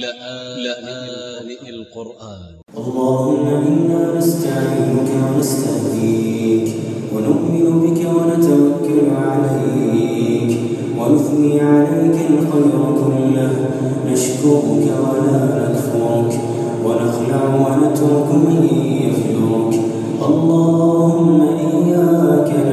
لآن القرآن اللهم إنا نستعينك ونستهديك ونؤمن بك ونتوكل عليك ونثني عليك الخير كله نشكرك ولا نكفرك ونخلع ونترك من يخلوك اللهم إياك نعبد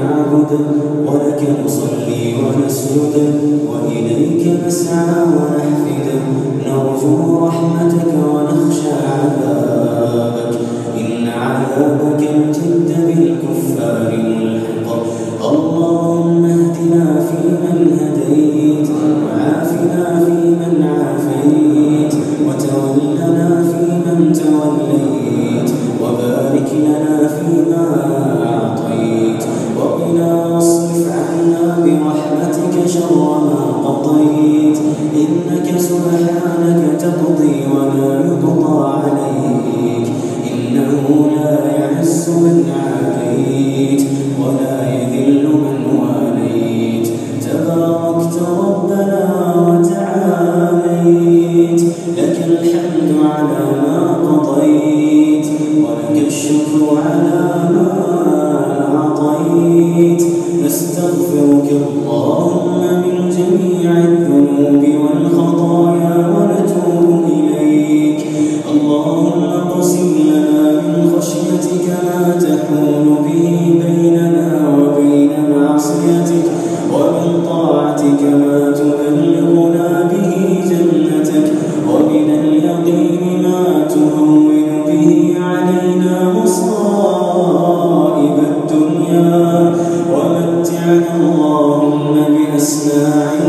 اللهم بأسماعنا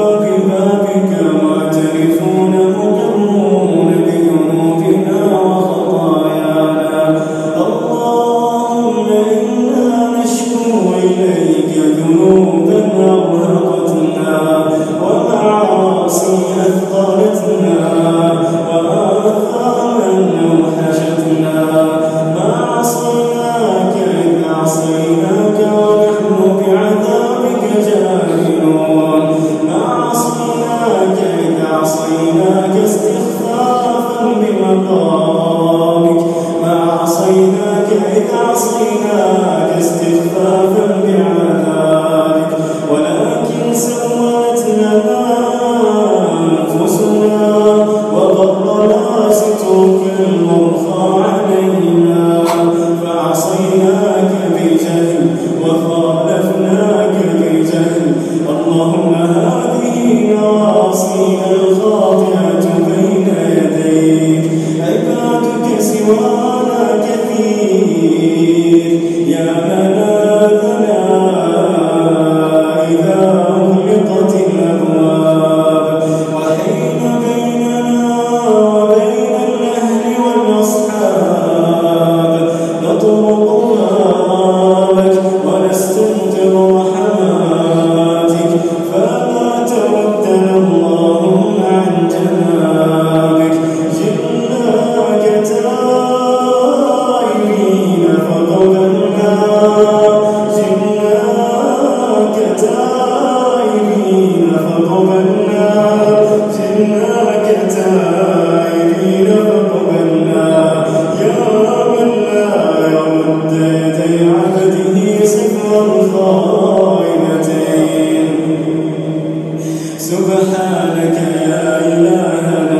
ببابك المسلمين والمسلمات الأحياء منهم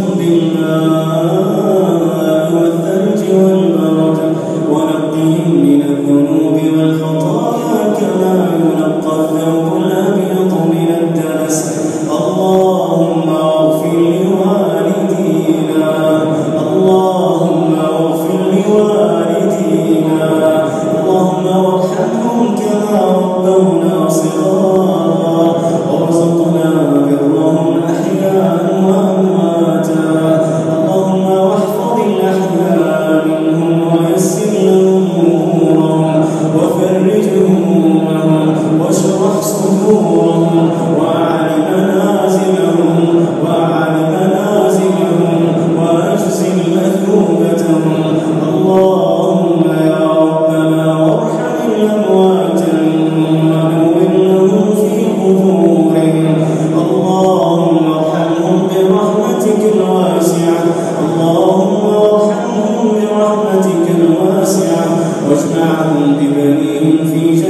ومتعهم ببنيهم في